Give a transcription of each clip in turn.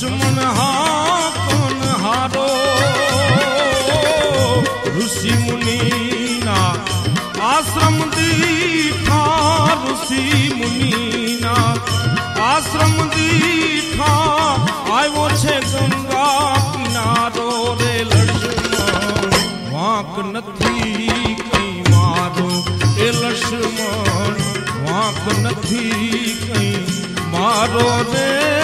લક્ષ્મણ હા કોણ હારો ઋષિ મુનિના આશ્રમ દીઠા ઋષિ મુનિના આશ્રમ દીઠા આવ્યો છે ગંગા કિનારો રે લક્ષ્મણ વાંક નથી કઈ મારો એ લક્ષ્મણ વાંક નથી કઈ મારો રે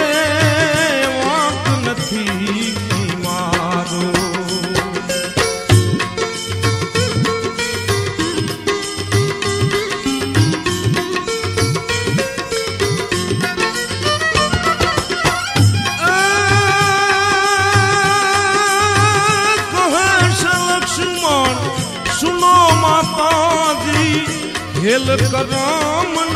दिल करम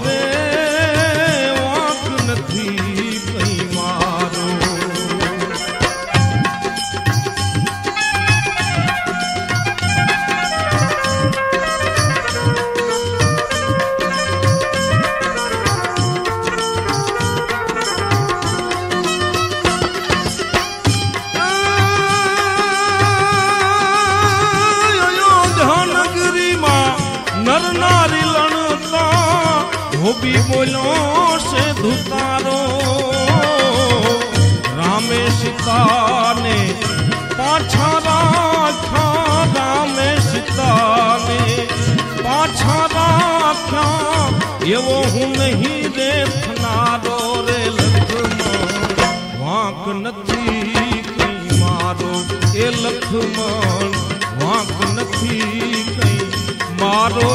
મારો ધોબી બોલ્યો છે ધુતારો રામે સીતાને પાછા રાખ્યા રામે સીતાને પાછા રાખ્યા એવો હું નહીં રે થનારો રે લક્ષ્મણ વાંક નથી કઈ મારો એ લક્ષ્મણ વાંક નથી કઈ મારો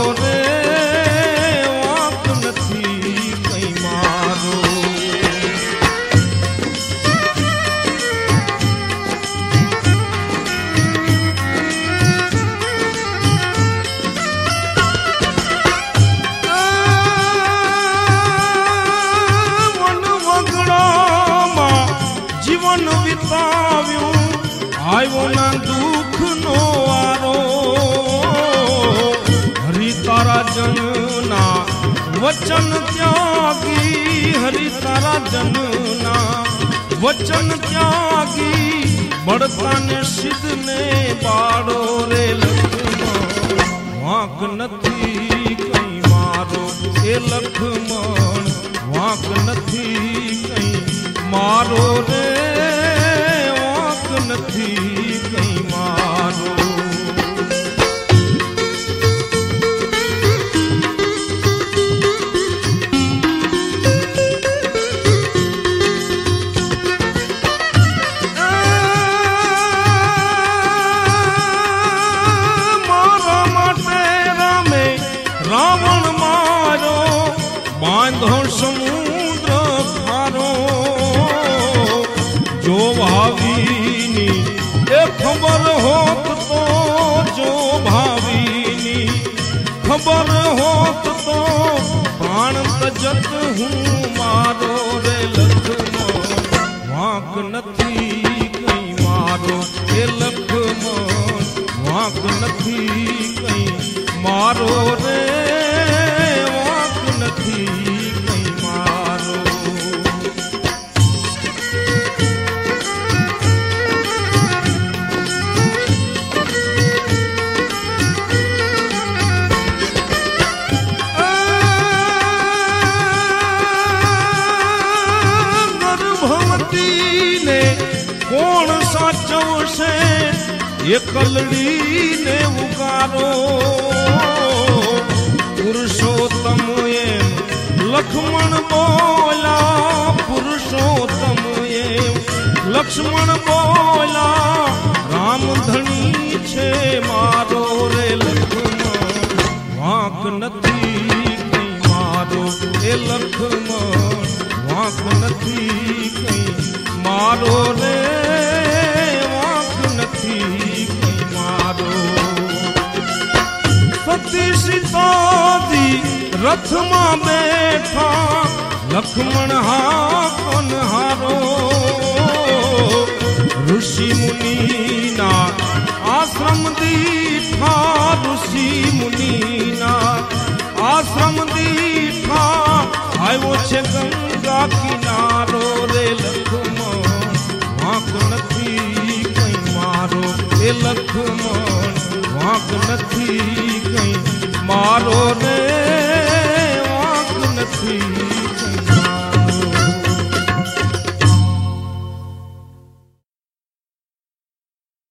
વિતાવ્યું. આવ્યો ના દુઃખ નો વારો. હરિ તારા જનના વચન ત્યાગી. હરિ તારા જનના વચન ત્યાગી. બળતાને સિદ્ધને બાળો રે વાંક નથી કઈ મારો. એ લખમણ. વાંક નથી કઈ મારો રે બાંધો સમુદ્ર ખારો. જો ભાવીની એ ખબર હોત તો, જો ભાવીની ખબર હોત તો પ્રાણ તજત હું મારો રે લખનો. વાંક નથી કઈ મારો એ લખનો. વાંક નથી કઈ મારો એકલડીને ઉકારો પુરુષોત્તમ એમ લક્ષ્મણ બોલા પુરુષોત્તમ એમ લક્ષ્મણ બોલા રામ ધણી છે મારો રે લક્ષ્મણ. વાંક નથી કઈ મારો એ લક્ષ્મણ. વાંક નથી કઈ મારો રે, વાંક નથી. મારો સતી સીતાજી રથમાં બેઠા લક્ષ્મણ હા કોન હારો? ઋષિ મુનિના આશ્રમ દીઠા ઋષિ મુનિના આશ્રમ દીઠા આવ્યો છે ગંગા કિનારો રે લક્ષ્મણ વાંક નથી કઈ મારો એ લક્ષ્મણ વાંક નથી કઈ. મારો રે